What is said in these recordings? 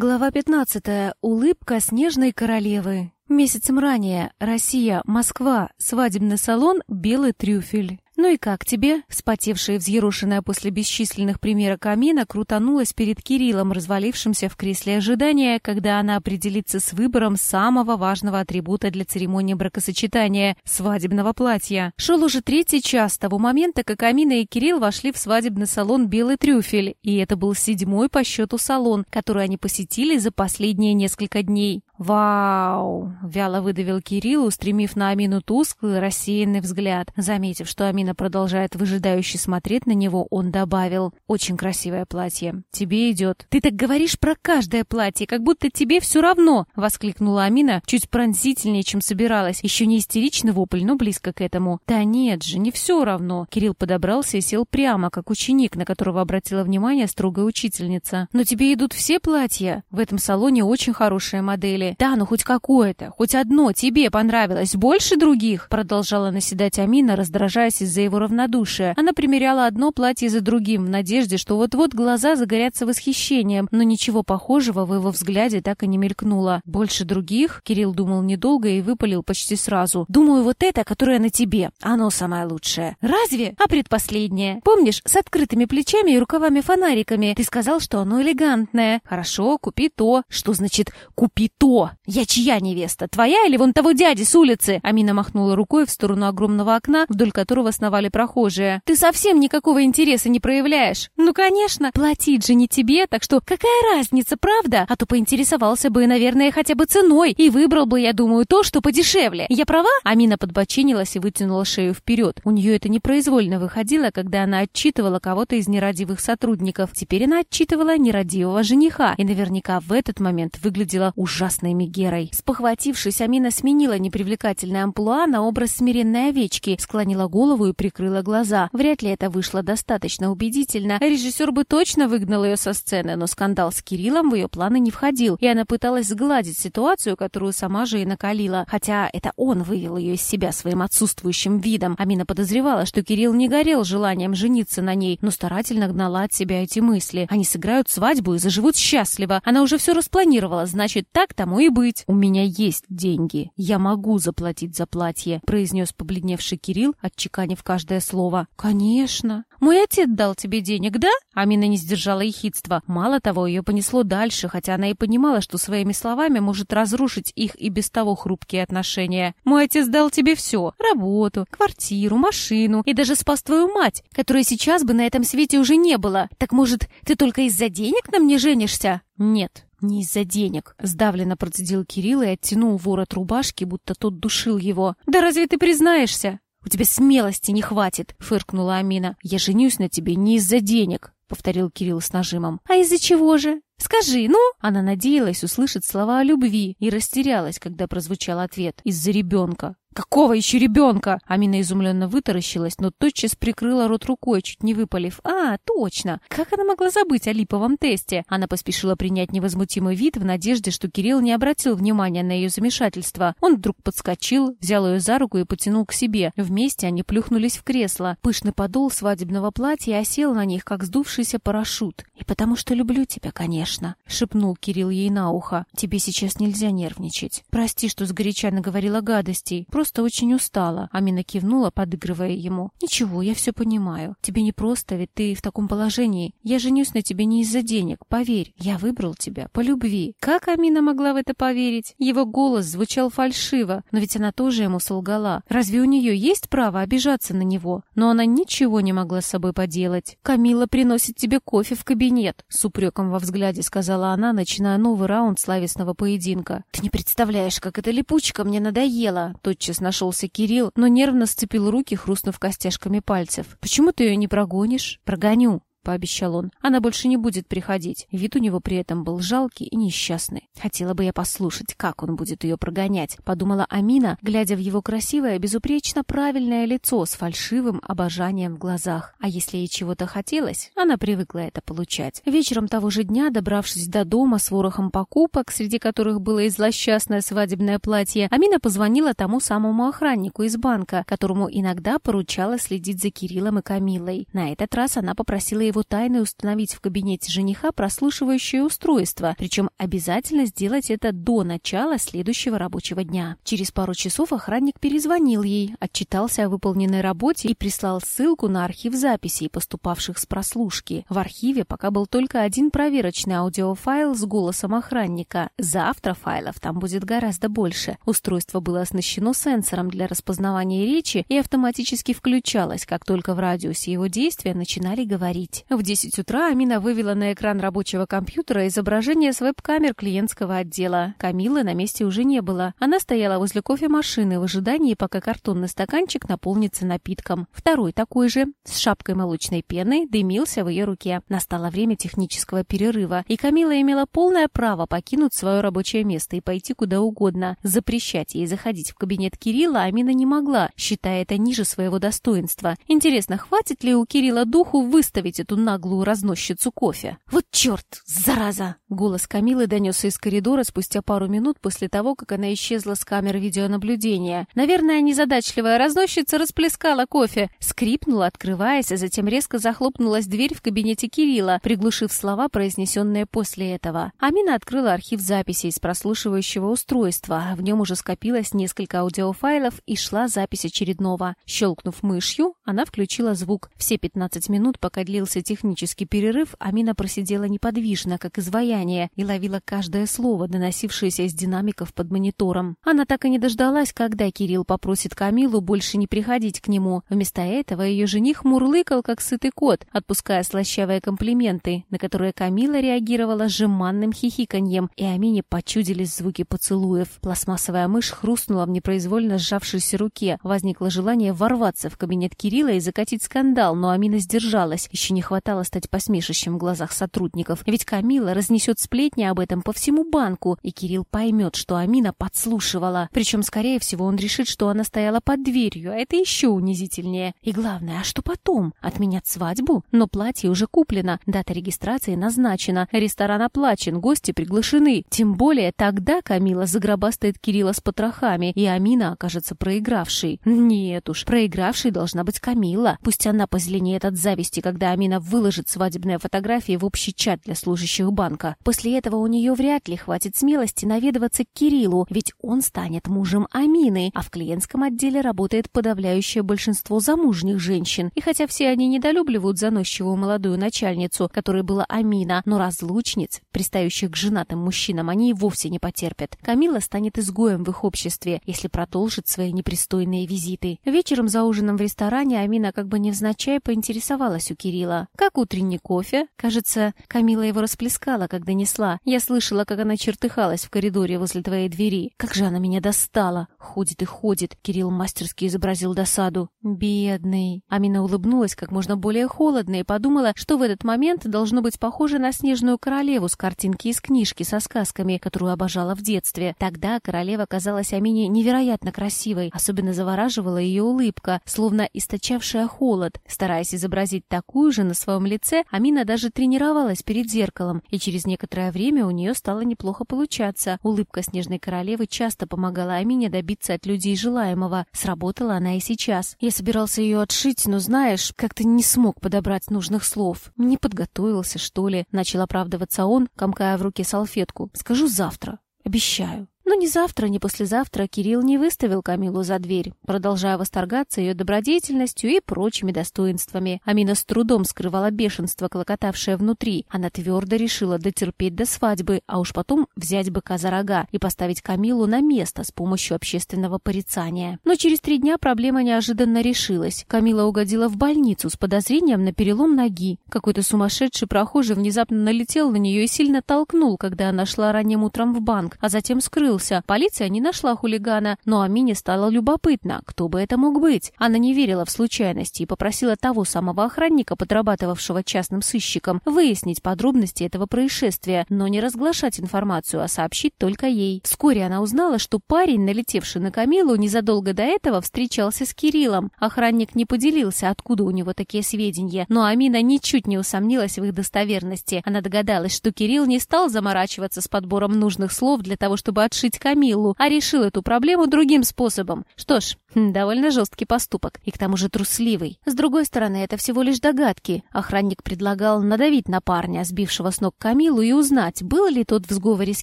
Глава 15. Улыбка снежной королевы. Месяцем ранее. Россия, Москва. Свадебный салон «Белый трюфель». «Ну и как тебе?» Вспотевшая и взъерошенная после бесчисленных примерок Амина крутанулась перед Кириллом, развалившимся в кресле ожидания, когда она определится с выбором самого важного атрибута для церемонии бракосочетания – свадебного платья. Шел уже третий час того момента, как Амина и Кирилл вошли в свадебный салон «Белый трюфель», и это был седьмой по счету салон, который они посетили за последние несколько дней. «Вау!» — вяло выдавил Кирилл, устремив на Амину тусклый, рассеянный взгляд. Заметив, что Амина продолжает выжидающе смотреть на него, он добавил. «Очень красивое платье. Тебе идет». «Ты так говоришь про каждое платье, как будто тебе все равно!» — воскликнула Амина, чуть пронзительнее, чем собиралась. Еще не истеричный вопль, но близко к этому. «Да нет же, не все равно!» Кирилл подобрался и сел прямо, как ученик, на которого обратила внимание строгая учительница. «Но тебе идут все платья. В этом салоне очень хорошие модели. «Да, ну хоть какое-то, хоть одно тебе понравилось больше других!» Продолжала наседать Амина, раздражаясь из-за его равнодушия. Она примеряла одно платье за другим, в надежде, что вот-вот глаза загорятся восхищением, но ничего похожего в его взгляде так и не мелькнуло. «Больше других?» Кирилл думал недолго и выпалил почти сразу. «Думаю, вот это, которое на тебе. Оно самое лучшее». «Разве? А предпоследнее? Помнишь, с открытыми плечами и рукавами-фонариками? Ты сказал, что оно элегантное. Хорошо, купи то. Что значит «купи то»?» Я чья невеста? Твоя или вон того дяди с улицы?» Амина махнула рукой в сторону огромного окна, вдоль которого сновали прохожие. «Ты совсем никакого интереса не проявляешь?» «Ну, конечно, платить же не тебе, так что какая разница, правда? А то поинтересовался бы, наверное, хотя бы ценой, и выбрал бы, я думаю, то, что подешевле. Я права?» Амина подбоченилась и вытянула шею вперед. У нее это непроизвольно выходило, когда она отчитывала кого-то из нерадивых сотрудников. Теперь она отчитывала нерадивого жениха, и наверняка в этот момент выглядела ужасно прекрасной Мегерой. Спохватившись, Амина сменила непривлекательное амплуа на образ смиренной овечки, склонила голову и прикрыла глаза. Вряд ли это вышло достаточно убедительно. Режиссер бы точно выгнал ее со сцены, но скандал с Кириллом в ее планы не входил, и она пыталась сгладить ситуацию, которую сама же и накалила. Хотя это он вывел ее из себя своим отсутствующим видом. Амина подозревала, что Кирилл не горел желанием жениться на ней, но старательно гнала от себя эти мысли. Они сыграют свадьбу и заживут счастливо. Она уже все распланировала, значит, так тому и быть. У меня есть деньги. Я могу заплатить за платье», — произнес побледневший Кирилл, отчеканив каждое слово. «Конечно. Мой отец дал тебе денег, да?» Амина не сдержала ехидства. Мало того, ее понесло дальше, хотя она и понимала, что своими словами может разрушить их и без того хрупкие отношения. «Мой отец дал тебе все. Работу, квартиру, машину и даже спас твою мать, которой сейчас бы на этом свете уже не было. Так, может, ты только из-за денег на мне женишься?» «Нет», «Не из-за денег», — сдавленно процедил Кирилл и оттянул ворот рубашки, будто тот душил его. «Да разве ты признаешься?» «У тебя смелости не хватит», — фыркнула Амина. «Я женюсь на тебе не из-за денег», — повторил Кирилл с нажимом. «А из-за чего же? Скажи, ну?» Она надеялась услышать слова о любви и растерялась, когда прозвучал ответ. «Из-за ребенка». «Какого еще ребенка?» Амина изумленно вытаращилась, но тотчас прикрыла рот рукой, чуть не выпалив. «А, точно! Как она могла забыть о липовом тесте?» Она поспешила принять невозмутимый вид в надежде, что Кирилл не обратил внимания на ее замешательство. Он вдруг подскочил, взял ее за руку и потянул к себе. Вместе они плюхнулись в кресло. Пышный подол свадебного платья осел на них, как сдувшийся парашют. «И потому что люблю тебя, конечно», — шепнул Кирилл ей на ухо. «Тебе сейчас нельзя нервничать. Прости, что сгоряча наговорила гадостей. Просто очень устала». Амина кивнула, подыгрывая ему. «Ничего, я все понимаю. Тебе не просто, ведь ты в таком положении. Я женюсь на тебе не из-за денег, поверь. Я выбрал тебя по любви». Как Амина могла в это поверить? Его голос звучал фальшиво, но ведь она тоже ему солгала. Разве у нее есть право обижаться на него? Но она ничего не могла с собой поделать. «Камила приносит тебе кофе в кабинет», — с упреком во взгляде сказала она, начиная новый раунд славесного поединка. «Ты не представляешь, как эта липучка мне надоела», — тотчас нашелся Кирилл, но нервно сцепил руки, хрустнув костяшками пальцев. «Почему ты ее не прогонишь?» «Прогоню пообещал он. Она больше не будет приходить. Вид у него при этом был жалкий и несчастный. Хотела бы я послушать, как он будет ее прогонять, подумала Амина, глядя в его красивое, безупречно правильное лицо с фальшивым обожанием в глазах. А если ей чего-то хотелось, она привыкла это получать. Вечером того же дня, добравшись до дома с ворохом покупок, среди которых было и злосчастное свадебное платье, Амина позвонила тому самому охраннику из банка, которому иногда поручала следить за Кириллом и Камилой. На этот раз она попросила его его тайной установить в кабинете жениха прослушивающее устройство, причем обязательно сделать это до начала следующего рабочего дня. Через пару часов охранник перезвонил ей, отчитался о выполненной работе и прислал ссылку на архив записей, поступавших с прослушки. В архиве пока был только один проверочный аудиофайл с голосом охранника. Завтра файлов там будет гораздо больше. Устройство было оснащено сенсором для распознавания речи и автоматически включалось, как только в радиусе его действия начинали говорить. В 10 утра Амина вывела на экран рабочего компьютера изображение с веб-камер клиентского отдела. Камилы на месте уже не было. Она стояла возле кофемашины в ожидании, пока картонный стаканчик наполнится напитком. Второй такой же, с шапкой молочной пены, дымился в ее руке. Настало время технического перерыва, и Камила имела полное право покинуть свое рабочее место и пойти куда угодно. Запрещать ей заходить в кабинет Кирилла Амина не могла, считая это ниже своего достоинства. Интересно, хватит ли у Кирилла духу выставить эту наглую разносчицу кофе? «Вот черт, зараза!» Голос Камилы донесся из коридора спустя пару минут после того, как она исчезла с камер видеонаблюдения. Наверное, незадачливая разносчица расплескала кофе. Скрипнула, открываясь, а затем резко захлопнулась дверь в кабинете Кирилла, приглушив слова, произнесенные после этого. Амина открыла архив записей с прослушивающего устройства. В нем уже скопилось несколько аудиофайлов и шла запись очередного. Щелкнув мышью, она включила звук. Все 15 минут, пока длился технический перерыв, Амина просидела неподвижно, как изваяние, и ловила каждое слово, доносившееся из динамиков под монитором. Она так и не дождалась, когда Кирилл попросит Камилу больше не приходить к нему. Вместо этого ее жених мурлыкал, как сытый кот, отпуская слащавые комплименты, на которые Камила реагировала жеманным хихиканьем, и Амине почудились звуки поцелуев. Пластмассовая мышь хрустнула в непроизвольно сжавшейся руке. Возникло желание ворваться в кабинет Кирилла и закатить скандал, но Амина сдержалась. Еще не хватало стать посмешищем в глазах сотрудников. Ведь Камила разнесет сплетни об этом по всему банку, и Кирилл поймет, что Амина подслушивала. Причем, скорее всего, он решит, что она стояла под дверью, а это еще унизительнее. И главное, а что потом? Отменят свадьбу? Но платье уже куплено, дата регистрации назначена, ресторан оплачен, гости приглашены. Тем более тогда Камила загробастает Кирилла с потрохами, и Амина окажется проигравшей. Нет уж, проигравшей должна быть Камила. Пусть она позеленеет от зависти, когда Амина выложит свадебные фотографии в общий чат для служащих банка. После этого у нее вряд ли хватит смелости наведываться к Кириллу, ведь он станет мужем Амины, а в клиентском отделе работает подавляющее большинство замужних женщин. И хотя все они недолюбливают заносчивую молодую начальницу, которой была Амина, но разлучниц, пристающих к женатым мужчинам, они и вовсе не потерпят. Камила станет изгоем в их обществе, если продолжит свои непристойные визиты. Вечером за ужином в ресторане Амина как бы невзначай поинтересовалась у Кирилла. «Как утренний кофе?» Кажется, Камила его расплескала, когда несла. Я слышала, как она чертыхалась в коридоре возле твоей двери. Как же она меня достала! Ходит и ходит. Кирилл мастерски изобразил досаду. Бедный. Амина улыбнулась как можно более холодно и подумала, что в этот момент должно быть похоже на снежную королеву с картинки из книжки со сказками, которую обожала в детстве. Тогда королева казалась Амине невероятно красивой. Особенно завораживала ее улыбка, словно источавшая холод. Стараясь изобразить такую же на своем лице, Амина даже тренировалась перед зеркалом, и через некоторое время у нее стало неплохо получаться. Улыбка снежной королевы часто помогала Амине добиться от людей желаемого. Сработала она и сейчас. Я собирался ее отшить, но, знаешь, как-то не смог подобрать нужных слов. Не подготовился, что ли. Начал оправдываться он, комкая в руке салфетку. Скажу завтра. Обещаю. Но ни завтра, ни послезавтра Кирилл не выставил Камилу за дверь, продолжая восторгаться ее добродетельностью и прочими достоинствами. Амина с трудом скрывала бешенство, клокотавшее внутри. Она твердо решила дотерпеть до свадьбы, а уж потом взять быка за рога и поставить Камилу на место с помощью общественного порицания. Но через три дня проблема неожиданно решилась. Камила угодила в больницу с подозрением на перелом ноги. Какой-то сумасшедший прохожий внезапно налетел на нее и сильно толкнул, когда она шла ранним утром в банк, а затем скрылся скрылся. Полиция не нашла хулигана, но Амине стало любопытно, кто бы это мог быть. Она не верила в случайности и попросила того самого охранника, подрабатывавшего частным сыщиком, выяснить подробности этого происшествия, но не разглашать информацию, а сообщить только ей. Вскоре она узнала, что парень, налетевший на Камилу, незадолго до этого встречался с Кириллом. Охранник не поделился, откуда у него такие сведения, но Амина ничуть не усомнилась в их достоверности. Она догадалась, что Кирилл не стал заморачиваться с подбором нужных слов для того, чтобы отшить задушить Камиллу, а решил эту проблему другим способом. Что ж, хм, довольно жесткий поступок, и к тому же трусливый. С другой стороны, это всего лишь догадки. Охранник предлагал надавить на парня, сбившего с ног Камилу, и узнать, был ли тот в сговоре с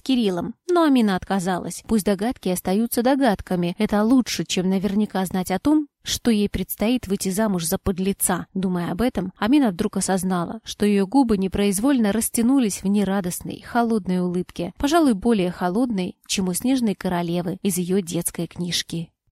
Кириллом. Но Амина отказалась. Пусть догадки остаются догадками. Это лучше, чем наверняка знать о том, что ей предстоит выйти замуж за подлеца. Думая об этом, Амина вдруг осознала, что ее губы непроизвольно растянулись в нерадостной, холодной улыбке, пожалуй, более холодной, чем у снежной королевы из ее детской книжки.